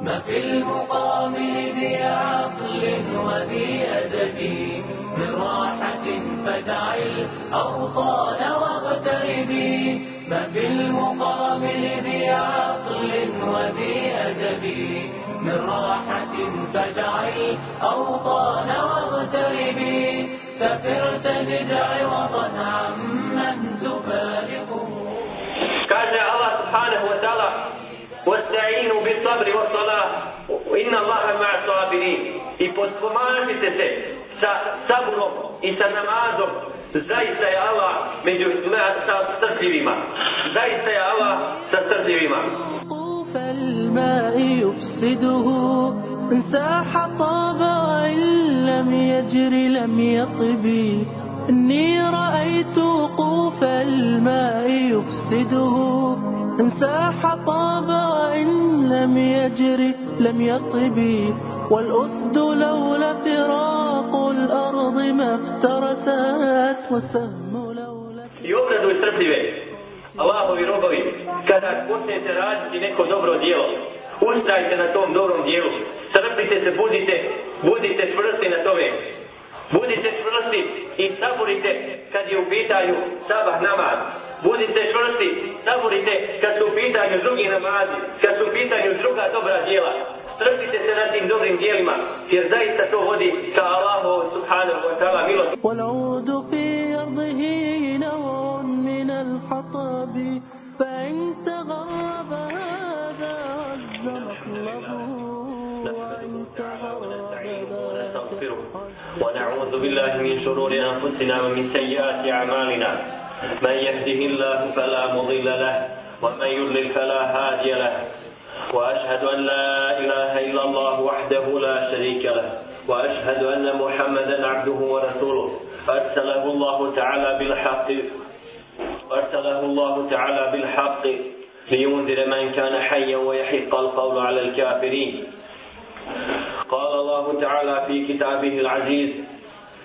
ما في المقام ذي عقل وذي أدب من راحة فدع الأوطان واغتربي ما في المقام ذي عقل وذي أدب من راحة فدع الأوطان واغتربي سفرت تجد سبحانه وتعالى واستعينوا بالصبر والصلاة وإن الله مع الصابرين. يبصمانك تسيب sa saburom i sa namazom الله من Allah među ne, sa strpljivima zaista je Allah sa strpljivima فالماء يفسده انساح طاب وإن لم يجري لم يطبي إني رأيت وقوف الماء يفسده إن ساح طاب وإن لم يجر لم يطب والأسد لولا فراق الأرض ما افترست والسهم لولا i obraduj strpljive Allahovi robovi kada počnete raditi neko dobro dijelo ustrajte na tom dobrom dijelu strpite se, budite budite čvrsti na tome budite čvrsti i saborite kad je u pitanju sabah namaz budite čvrsti, saborite kad su u pitanju drugi namazi kad su u pitanju druga dobra dijela strpite se na tim dobrim dijelima jer zaista to vodi ka Allahu subhanahu wa ta'ala milost والعود في أرضه نوع من الحطب فإن تغرب هذا عز مطلبه وإن تغرب ونستغفره ونعوذ بالله من شرور أنفسنا ومن سيئات أعمالنا من يهده الله فلا مضل له ومن يضلل فلا هادي له. وأشهد أن لا إله إلا الله وحده لا شريك له. وأشهد أن محمدا عبده ورسوله. أرسله الله تعالى بالحق. أرسله الله تعالى بالحق لينذر من كان حيا ويحق القول على الكافرين. قال الله تعالى في كتابه العزيز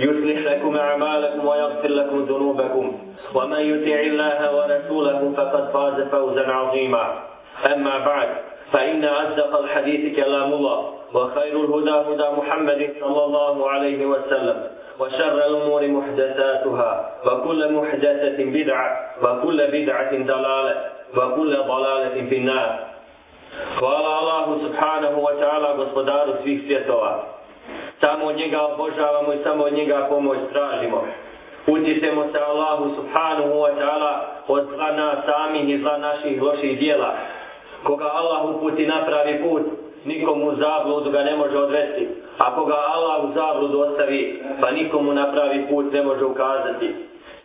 يصلح لكم أعمالكم ويغفر لكم ذنوبكم ومن يطع الله ورسوله فقد فاز فوزا عظيما أما بعد فإن أصدق الحديث كلام الله وخير الهدى هدى محمد صلى الله عليه وسلم وشر الأمور محدثاتها وكل محدثة بدعة وكل بدعة ضلالة وكل ضلالة في النار Hvala Allahu subhanahu wa ta'ala gospodaru svih svjetova. Samo njega obožavamo i samo od njega pomoć tražimo. Utječemo se Allahu subhanahu wa ta'ala od zla nas samih i zla naših loših dijela. Koga Allah uputi na pravi put, nikomu zabludu ga ne može odvesti. A koga Allah u zabludu ostavi, pa nikomu na pravi put ne može ukazati.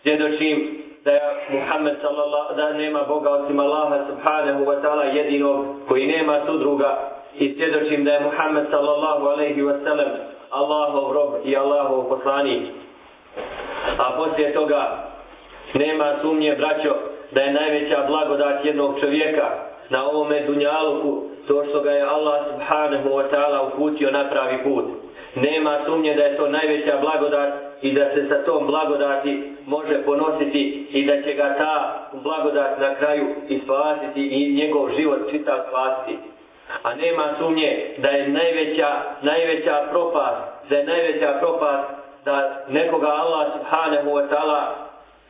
Svjedočim da je Muhammed sallallahu da nema Boga osim Allaha subhanahu wa ta'ala jedinog koji nema sudruga i svjedočim da je Muhammed sallallahu alaihi wa sallam Allahov rob i Allahov poslanik. A poslije toga nema sumnje braćo da je najveća blagodat jednog čovjeka na ovome dunjaluku to što ga je Allah subhanahu wa ta'ala uputio na pravi put. Nema sumnje da je to najveća blagodat i da se sa tom blagodati može ponositi i da će ga ta blagodat na kraju ispasiti i njegov život čitav spasiti. A nema sumnje da je najveća, najveća propast, da je najveća propast da nekoga Allah subhanahu wa ta'ala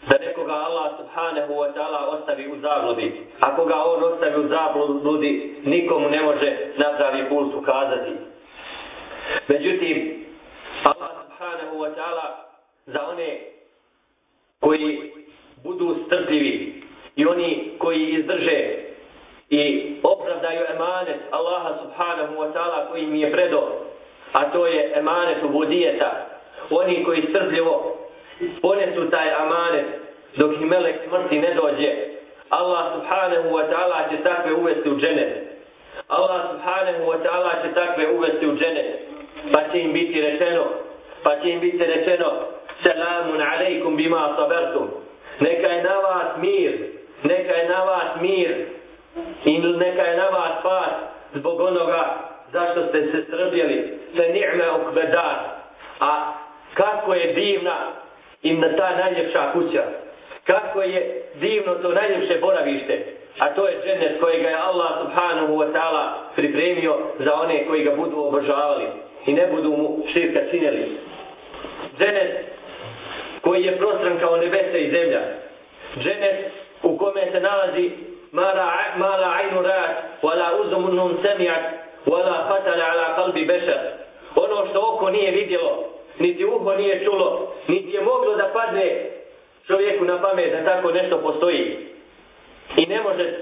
da nekoga Allah subhanahu wa ta'ala ostavi u zabludi. Ako ga on ostavi u zabludi, nikomu ne može napravi puls ukazati. Međutim, Allah subhanahu wa ta'ala za one koji budu strpljivi i oni koji izdrže i opravdaju emanet Allaha subhanahu wa ta'ala koji im je predo, a to je emanet ubudijeta. Oni koji strpljivo ponesu taj amanet dok im melek smrti ne dođe, Allah subhanahu wa ta'ala će takve uvesti u dženet. Allah subhanahu wa ta'ala će takve uvesti u dženet. Pa će im biti rečeno, pa će im biti rečeno, selamun alaikum bima sabertum. Neka je na vas mir, neka je na vas mir i neka je na vas pas zbog onoga zašto ste se strpjeli. Se ni'me ukbedar. A kako je divna im na ta najljepša kuća. Kako je divno to najljepše boravište. A to je džennet kojega je Allah subhanahu wa ta'ala pripremio za one koji ga budu obožavali. I ne budu mu širka činili. Džennet koji je prostran kao nebesa i zemlja. Džennet u kome se nalazi ma la ajnu rat, wala sami'at, wa wala fatale ala kalbi bešar. Ono što oko nije vidjelo, niti uho nije čulo, niti je moglo da padne čovjeku na pamet da tako nešto postoji. I ne može,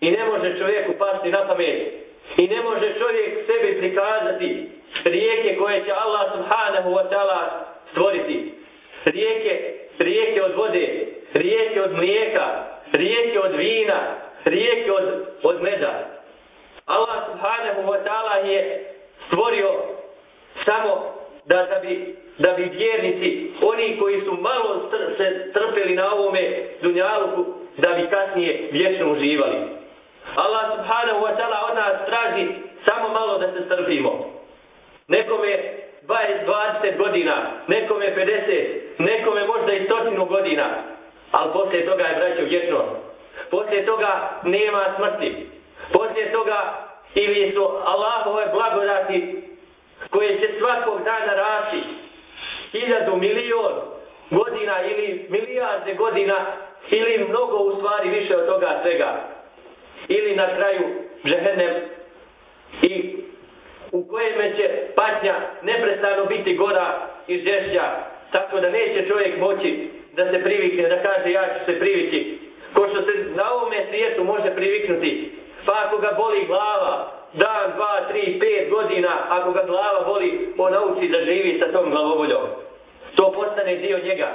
i ne može čovjeku pasti na pamet. I ne može čovjek sebi prikazati rijeke koje će Allah subhanahu wa ta'ala stvoriti. Rijeke, rijeke od vode, rijeke od mlijeka, rijeke od vina, rijeke od, od meda. Allah subhanahu wa ta'ala je stvorio samo da, da, bi, da bi vjernici, oni koji su malo str se trpeli na ovome dunjaluku, da bi kasnije vječno uživali. Allah subhanahu wa ta'ala od nas traži samo malo da se strpimo. Nekome 20, 20 godina, nekome 50, nekome možda i stotinu godina, ali poslije toga je braćo vječno. Poslije toga nema smrti. Poslije toga ili su Allahove blagodati koje će svakog dana rasti hiljadu, milion godina ili milijarde godina ili mnogo u stvari više od toga svega. Ili na kraju žehennem i u kojem će patnja neprestano biti gora i žešća, tako da neće čovjek moći da se privikne, da kaže ja ću se priviti. Ko što se na ovome svijetu može priviknuti, pa ako ga boli glava, dan, dva, tri, pet godina, ako ga glava boli, on nauči da živi sa tom glavoboljom. To postane dio njega.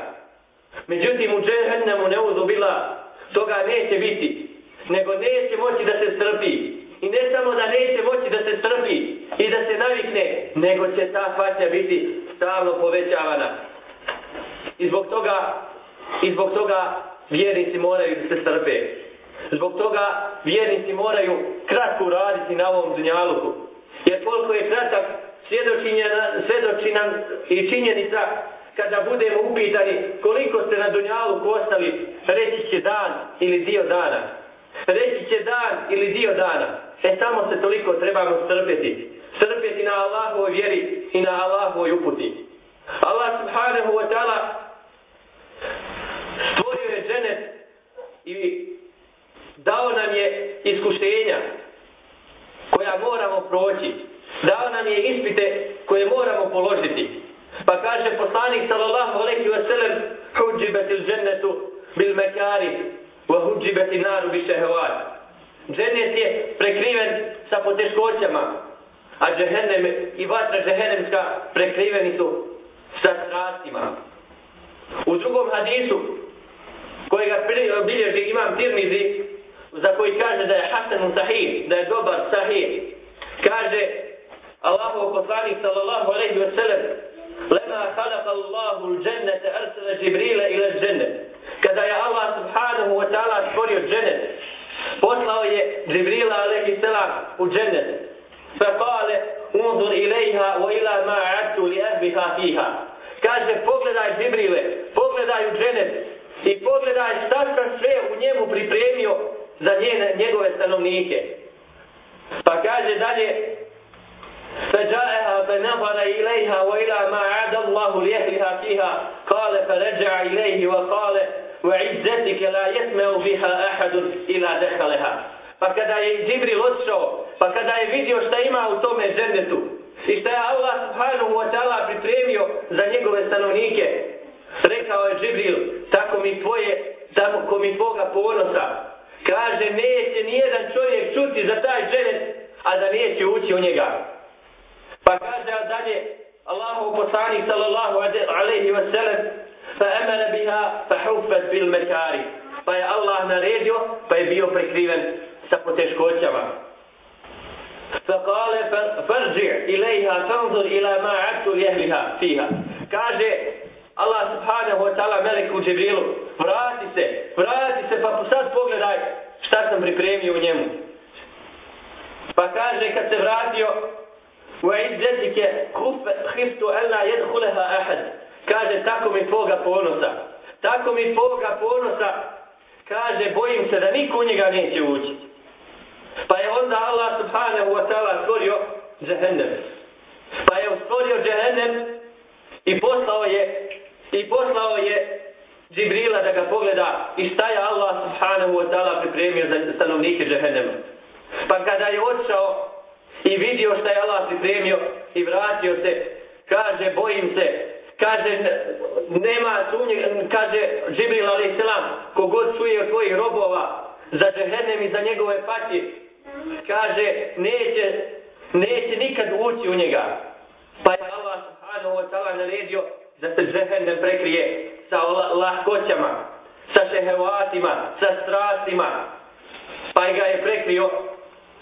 Međutim, u džehennemu ne uzubila, toga neće biti, nego neće moći da se strpi. I ne samo da neće moći da se strpi i da se navikne, nego će ta patnja biti stalno povećavana. I zbog toga, i zbog toga vjernici moraju da se strpe. Zbog toga vjernici moraju kratko raditi na ovom dunjaluku. Jer koliko je kratak svjedoči nam i činjenica kada budemo upitani koliko ste na dunjaluku ostali, reći će dan ili dio dana. Reći će dan ili dio dana. E samo se toliko trebamo strpeti. Strpjeti na Allahovoj vjeri i na Allahovoj uputi. Allah subhanahu wa ta'ala stvorio je dženet i dao nam je iskušenja koja moramo proći. Dao nam je ispite koje moramo položiti. Pa kaže poslanik sallallahu alejhi ve sellem: huđibet il džennetu bil makarih wa huđibet an-naru bi shahawat." Džennet je prekriven sa poteškoćama, a džehennem i vatra džehennemska prekriveni su sa strastima. U drugom hadisu Tirmizi za koji kaže da je Hasan sahih, da je dobar sahih. Kaže Allahu poslanik sallallahu alejhi ve sellem: "Lema khalaqa Allahu al-jannata arsala Jibrila ila al-jannah." Kada je Allah subhanahu wa ta'ala stvorio džennet, poslao je Džibrila alejhi selam u džennet. Fa qala: "Unzur ilayha wa ila ma 'adtu li ahliha fiha." Kaže pogledaj Džibrile, pogledaj u džennet i pogledaj šta sam sve u njemu pripremio za njene, njegove stanovnike. Pa kaže dalje, فجاءها فنظر إليها وإلى ما عاد الله لأهلها فيها قال فرجع إليه وقال وعزتك لا يسمع بها أحد إلا دخلها Pa kada je Džibril odšao, pa kada je vidio šta ima u tome džennetu i šta je Allah subhanahu wa ta'ala pripremio za njegove stanovnike, rekao je Džibril, tako mi tvoje, tako mi tvoga ponosa, Kaže, neće nijedan čovjek čuti za taj dženet, a da neće ući u njega. Pa kaže dalje, Allahu poslanik sallallahu alaihi wa sallam, fa emene biha fa hufet bil mekari. pa je Allah naredio, pa je bio prekriven sa poteškoćama. فقال فرجع إليها فانظر إلى ما عدت لأهلها فيها kaže Allah subhanahu wa ta'ala meleku Džibrilu vrati se, vrati se pa sad pogledaj šta sam pripremio u njemu. Pa kaže kad se vratio u izzetike hiftu ella jedhuleha ahad. Kaže tako mi tvoga ponosa tako mi tvoga ponosa. Kaže bojim se da niko u njega neće ući. Pa je onda Allah subhanahu wa ta'ala stvorio džehennem. Pa je stvorio džehennem i poslao je i poslao je Džibrila da ga pogleda i šta je Allah subhanahu wa ta'ala pripremio za stanovnike džehennema. Pa kada je odšao i vidio šta je Allah pripremio i vratio se kaže bojim se kaže nema sumnje kaže Džibril alaih selam kogod čuje od tvojih robova za džehennem i za njegove patje kaže neće neće nikad ući u njega. Pa je Allah subhanahu wa ta'ala naredio da se džehennem prekrije sa lahkoćama sa šehevatima sa strastima pa ga je prekrio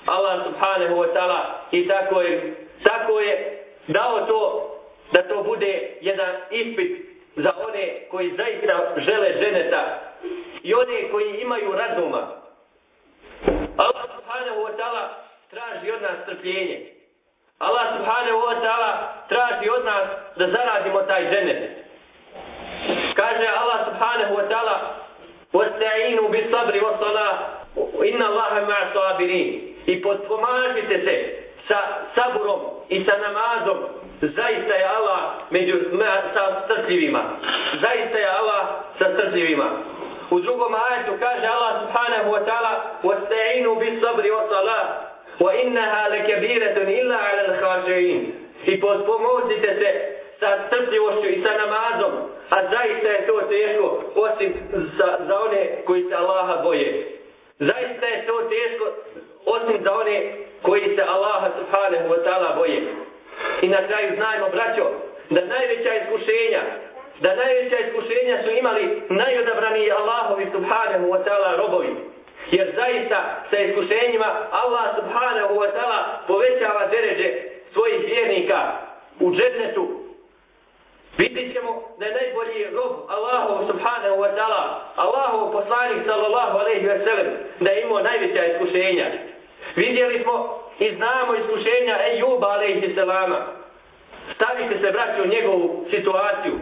Allah subhanahu wa ta'ala i tako je tako je dao to da to bude jedan ispit za one koji zaista žele ženeta i one koji imaju razuma. Allah subhanahu wa ta'ala traži od nas strpljenje. Allah subhanahu wa ta'ala traži od nas da zaradimo taj dženet. Kaže Allah subhanahu wa ta'ala وَسْتَعِينُ بِصَبْرِ وَصَلَا إِنَّ اللَّهَ مَعَ صَوَابِرِينَ I potpomažite se sa saburom i sa namazom zaista je Allah među, ma, sa srpljivima. Zaista je Allah sa srpljivima. U drugom ajetu kaže Allah subhanahu wa ta'ala وَسْتَعِينُ بِصَبْرِ وَصَلَا wa innaha lakabiratun illa 'ala al-khashi'in. I pomozite se sa strpljivošću i sa namazom a zaista je to teško osim za, za one koji se Allaha boje. Zaista je to teško osim za one koji se Allaha subhanahu wa ta'ala boje. I na kraju znajmo, braćo, da najveća iskušenja, da najveća iskušenja su imali najodabraniji Allahovi subhanahu wa ta'ala robovi. Jer zaista sa iskušenjima Allah subhanahu wa ta'ala povećava deređe svojih vjernika u džetnetu. Vidit ćemo da je najbolji rob Allahov subhanahu wa ta'ala, Allahov poslanik sallallahu alaihi wa sallam, da je imao najveća iskušenja. Vidjeli smo i znamo iskušenja Ejuba alaihi salama. Stavite se, braći, u njegovu situaciju.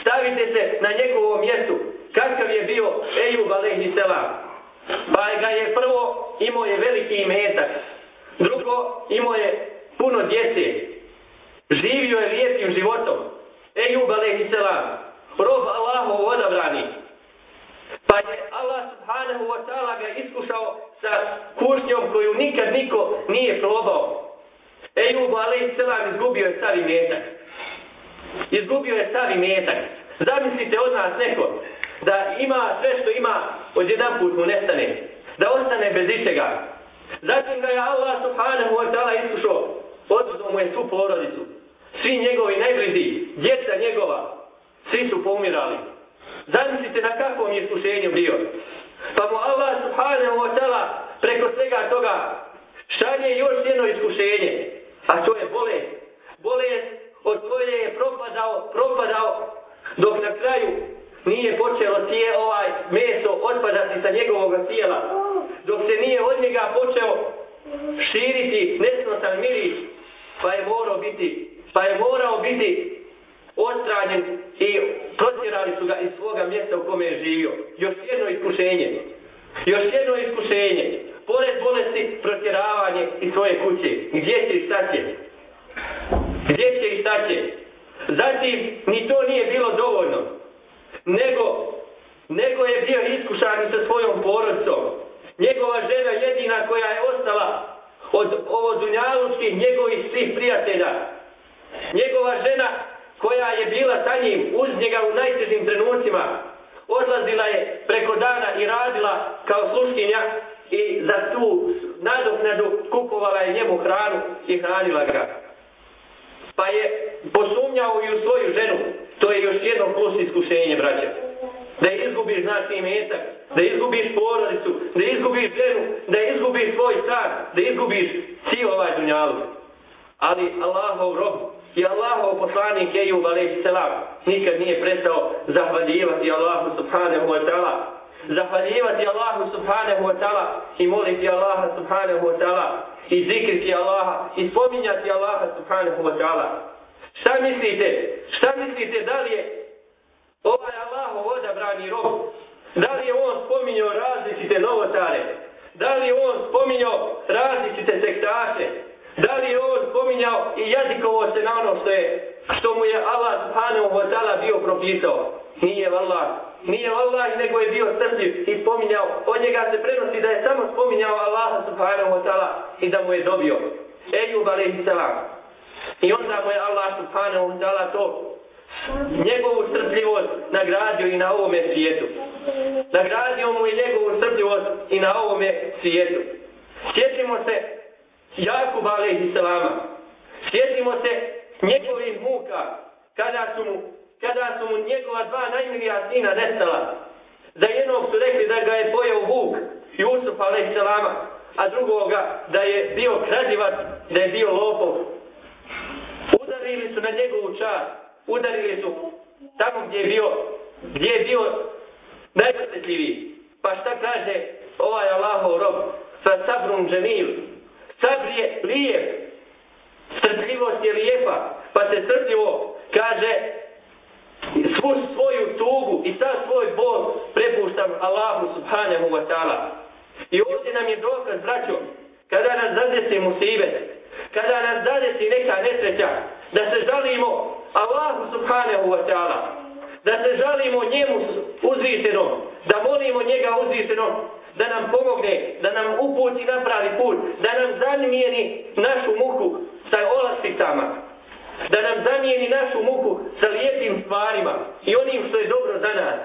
Stavite se na njegovo mjestu. Kakav je bio Ejub alaihi salam? Pa ga je prvo imao je veliki imetak. Drugo, imao je puno djece. Živio je lijepim životom. Ejub alaihi selam. Rob Allahu odabrani. Pa je Allah subhanahu wa ta'ala ga iskušao sa kušnjom koju nikad niko nije probao. Ejub alaih selam izgubio je stavi metak. Izgubio je stavi metak. Zamislite od nas neko da ima sve što ima od jedan put mu nestane. Da ostane bez ičega. Zatim ga je Allah subhanahu wa ta'ala iskušao. Oduzao mu je svu porodicu. Svi njegovi najbliži, djeca njegova, svi su pomirali. Zamislite na kakvom je iskušenju bio. Pa mu Allah subhanahu wa ta'ala preko svega toga šalje još jedno iskušenje. A to je bolest. Bolest od koje je propadao, propadao dok na kraju nije počelo tije ovaj meso otpadati sa njegovog tijela. Dok se nije od njega počeo širiti nesnosan miris pa je morao biti pa je morao biti odstranjen i protjerali su ga iz svoga mjesta u kome je živio. Još jedno iskušenje. Još jedno iskušenje. Pored bolesti, protjeravanje iz svoje kuće. Gdje će i šta će? Gdje će i šta će? Zatim, ni to nije bilo dovoljno. Nego, nego je bio iskušan sa svojom porodcom. Njegova žena jedina koja je ostala od ovo dunjalučkih njegovih svih prijatelja. Njegova žena koja je bila sa njim uz njega u najtežim trenucima, odlazila je preko dana i radila kao sluškinja i za tu nadoknadu kupovala je njemu hranu i hranila ga. Pa je posumnjao i u svoju ženu. To je još jedno plus iskušenje, braće. Da izgubiš znači imetak, da izgubiš porodicu, da izgubiš ženu, da izgubiš svoj stan, da izgubiš cijel ovaj dunjalu. Ali Allahov rob i Allahov poslanik Ejub alaihi selam. Nikad nije prestao zahvaljivati Allahu subhanahu wa ta'ala. Zahvaljivati Allahu subhanahu wa ta'ala i moliti Allaha subhanahu wa ta'ala i zikriti Allaha i spominjati Allaha subhanahu wa ta'ala. Šta mislite da li je ovaj Allahov odabrani rob? Da li je on spominjao različite novotare? Da li je on spominjao različite sektaše? Da li je on spominjao i jazikovo se na ono što je što mu je Allah subhanahu wa ta'ala bio propisao? Nije vallah. Nije vallah, nego je bio strpljiv i spominjao. Od njega se prenosi da je samo spominjao Allah subhanahu wa ta'ala i da mu je dobio. Ejub alaihi salam. I onda mu je Allah subhanahu wa ta'ala to njegovu strpljivost nagradio i na ovome svijetu. Nagradio mu i njegovu srpljivost i na ovome svijetu. Sjetimo se Jakuba alaihi salama. Sjetimo se njegovih muka kada su mu, kada su mu njegova dva najmilija sina nestala. Za jednog su rekli da ga je pojao Vuk, Jusuf alaihi salama, a drugoga da je bio kradivac, da je bio lopov. Udarili su na njegovu čast, udarili su tamo gdje je bio, gdje je bio najposjetljiviji. Pa šta kaže ovaj Allahov rob? sa sabrun džemil. Sabr je lijep. Strpljivost je lijepa. Pa se strpljivo kaže svu svoju tugu i sad svoj bol prepuštam Allahu subhanahu wa ta'ala. I ovdje nam je dokaz, braćo, kada nas zadesi musibe, kada nas zadesi neka nesreća, da se žalimo Allahu subhanahu wa ta'ala, da se žalimo njemu uzvišenom, da molimo njega uzvišenom, da nam pomogne, da nam uputi na pravi put, da nam zamijeni našu muku sa olasticama, da nam zamijeni našu muku sa lijepim stvarima i onim što je dobro za nas.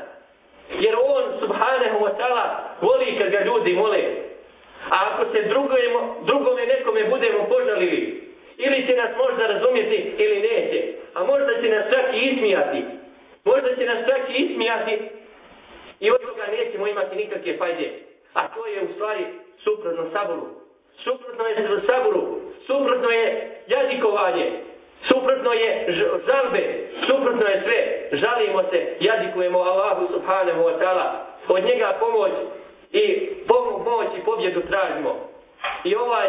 Jer on, subhanahu wa ta'ala, voli kad ga ljudi mole. A ako se drugome, drugome nekome budemo požalili, ili će nas možda razumjeti ili neće, a možda će nas čak i ismijati, možda će nas čak i ismijati i od toga nećemo imati nikakve fajde. A to je u stvari suprotno saboru. Suprotno je saboru, suprotno je jadikovanje. suprotno je žalbe, suprotno je sve. Žalimo se, jadikujemo Allahu subhanahu wa ta'ala, od njega pomoć i pomoć i pobjedu tražimo. I ovaj,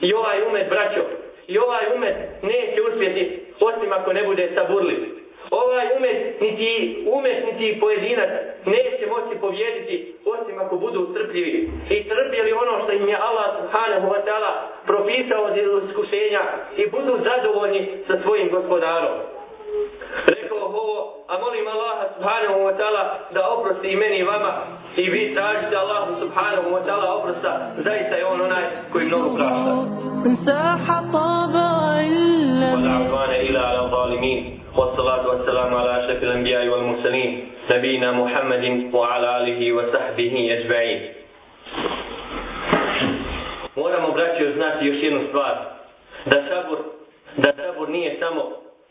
i ovaj umet braćo, i ovaj umet neće uspjeti osim ako ne bude saburljiv. Ovaj umet, niti umet, niti pojedinac neće moći povjediti osim ako budu strpljivi. I strpjeli ono što im je Allah subhanahu wa ta'ala propisao od iskušenja i budu zadovoljni sa svojim gospodarom. Rekao ovo, a molim Allaha subhanahu wa ta'ala da oprosti i meni i vama i vi tražite Allahu subhanahu wa ta'ala oprosta, zaista je on onaj koji mnogo prašta. الظالمين والصلاة والسلام على أشرف الأنبياء والمرسلين نبينا محمد وعلى آله وصحبه أجمعين Moramo braći znati još jednu stvar da sabor da sabor nije samo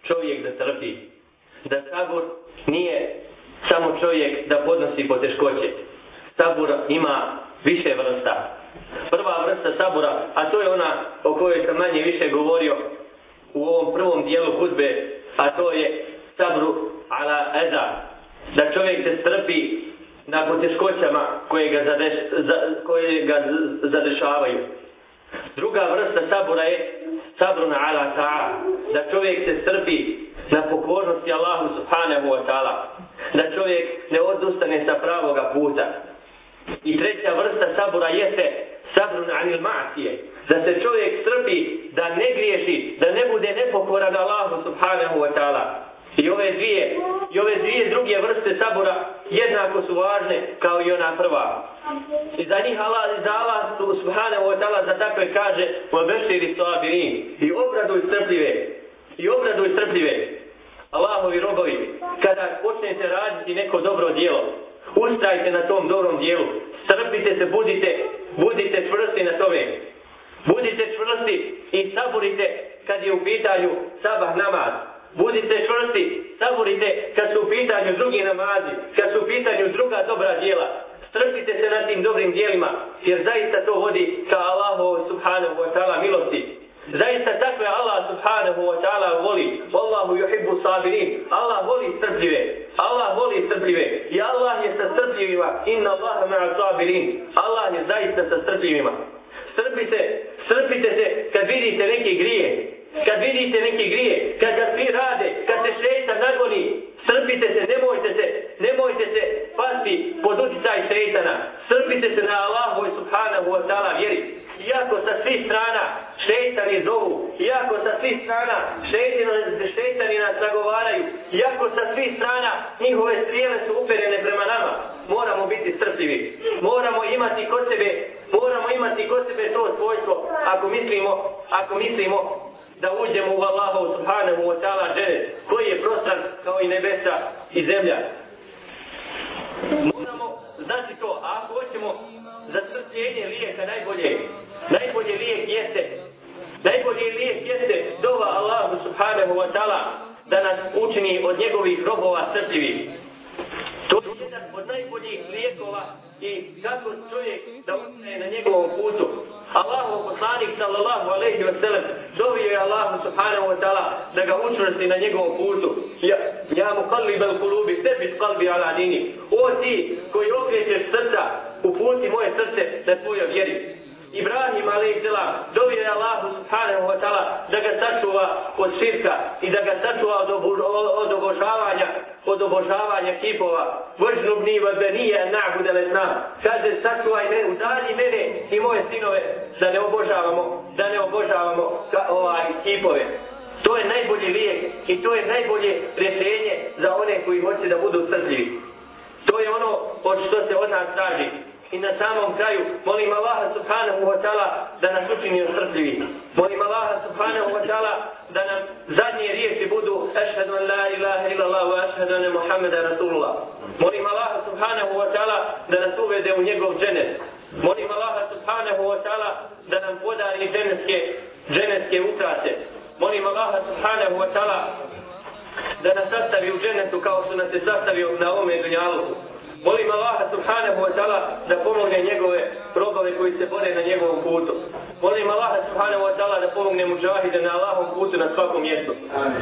čovjek da trpi da sabor nije samo čovjek da podnosi poteškoće sabor ima više vrsta prva vrsta sabora a to je ona o kojoj sam manje više govorio u ovom prvom dijelu hudbe, a to je sabru ala eza, da čovjek se strpi na poteškoćama koje ga, zadeš, za, koje ga zadešavaju. Druga vrsta sabura je sabru na ala ta'a, da čovjek se strpi na pokornosti Allahu subhanahu wa ta'ala, da čovjek ne odustane sa pravoga puta. I treća vrsta sabura jeste sabrun anil ma'sije, da se čovjek strpi, da ne griješi, da ne bude nepokoran Allahu subhanahu wa ta'ala. I ove dvije, i ove dvije druge vrste sabora jednako su važne kao i ona prva. I za njih Allah, za Allah subhanahu wa ta'ala za takve kaže وَبَشِرِ صَابِرِينَ I obraduj strpljive. I obraduj strpljive. Allahovi robovi, kada počnete raditi neko dobro dijelo, ustrajte na tom dobrom dijelu, strpite se, budite, budite čvrsti na tome. Budite čvrsti i saburite kad je u pitanju sabah namaz. Budite čvrsti, saburite kad su u pitanju drugi namazi, kad su u pitanju druga dobra djela. strpite se na tim dobrim dijelima, jer zaista to vodi ka Allahu subhanahu wa ta'ala milosti. Zaista takve Allah subhanahu wa ta'ala voli. Wallahu yuhibbu sabirin. Allah voli strpljive. Allah voli strpljive. I Allah je sa strpljivima. Inna Allaha ma'a sabirin. Allah je zaista sa strpljivima. Strpite, strpite se kad vidite neke grije. Kad vidite neke grije. Kad ga svi rade. Kad se šeitan nagoni. Strpite se, nemojte se, nemojte se pasti pod utjecaj šeitana. Strpite se na Allahu subhanahu wa ta'ala vjeri iako sa svih strana šeitani zovu, iako sa svih strana šeitani, šeitani nas zagovaraju, iako sa svih strana njihove strijele su uperene prema nama, moramo biti strpljivi. Moramo imati kod sebe, moramo imati kod sebe to svojstvo, ako mislimo, ako mislimo da uđemo u Allahu subhanahu wa ta'ala džene, koji je prostran kao i nebesa i zemlja. Moramo znati to, a ako hoćemo za strpljenje lijeka najbolje najbolji lijek jeste najbolji lijek jeste dova Allahu subhanahu wa ta'ala da nas učini od njegovih robova strpljivi to je jedan od najboljih lijekova i kako čovjek da ustaje na njegovom putu Allahu poslanik sallallahu alejhi ve sellem dovio je Allahu subhanahu wa taala da ga učvrsti na njegovom putu. Ja ja muqallib al-qulubi thabit qalbi ala dini. O ti koji okrećeš srca, uputi moje srce na tvojoj vjeri. Ibrahim a.s. dovio je Allahu subhanahu wa ta'ala da ga sačuva od širka i da ga sačuva od, od obožavanja od obožavanja kipova. Vržnu bniva benije na'bude lesna. Kaže sačuvaj me, udalji mene i moje sinove da ne obožavamo, da ne obožavamo ka, ovaj kipove. To je najbolji lijek i to je najbolje rješenje za one koji hoće da budu srđivi. To je ono od što se od nas traži. I na samom kraju molim Allaha subhanahu wa ta'ala da nas učini osrpljivi. Molim Allaha subhanahu wa ta'ala da nam zadnje riječi budu ašhadu an la ilaha illallah wa ašhadu an Muhammeda Rasulullah. Molim Allaha subhanahu wa ta'ala da nas uvede u njegov dženet. Molim Allaha subhanahu wa ta'ala da nam podari dženetske, dženetske utrate. Molim Allaha subhanahu wa ta'ala da nas sastavi u dženetu kao što nas je sastavio na ovome dunjalu. Molim Allaha subhanahu wa ta'ala da pomogne njegove robove koji se bore na njegovom putu. Molim Allaha subhanahu wa ta'ala da pomogne muđahide na Allahom putu na svakom mjestu.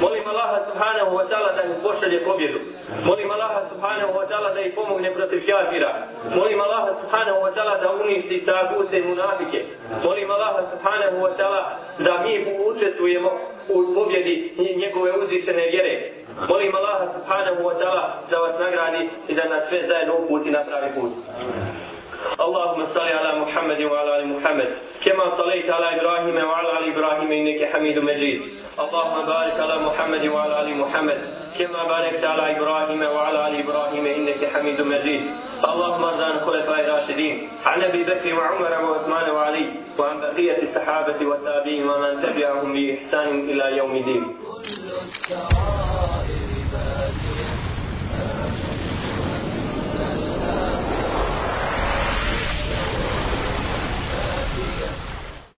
Molim Allaha subhanahu wa ta'ala da im pošalje pobjedu. Molim Allaha subhanahu wa ta'ala da ih pomogne protiv kafira. Molim Allaha subhanahu wa ta'ala da uništi tagute i munafike. Molim Allaha subhanahu wa ta'ala da mi učestvujemo u pobjedi njegove uzvišene vjere. Molim Allaha subhanahu wa ta'ala da vas nagradi i da nas sve zajedno uputi na pravi put. اللهم صل على محمد وعلى ال محمد كما صليت على ابراهيم وعلى ال ابراهيم انك حميد مجيد اللهم بارك على محمد وعلى ال محمد كما باركت على إبراهيم وعلى آل إبراهيم إنك حميد مجيد. اللهم ارض عن الخلفاء الراشدين. عن أبي بكر وعمر وعثمان وعلي وعن بقية الصحابة والتابعين ومن تبعهم بإحسان إلى يوم الدين.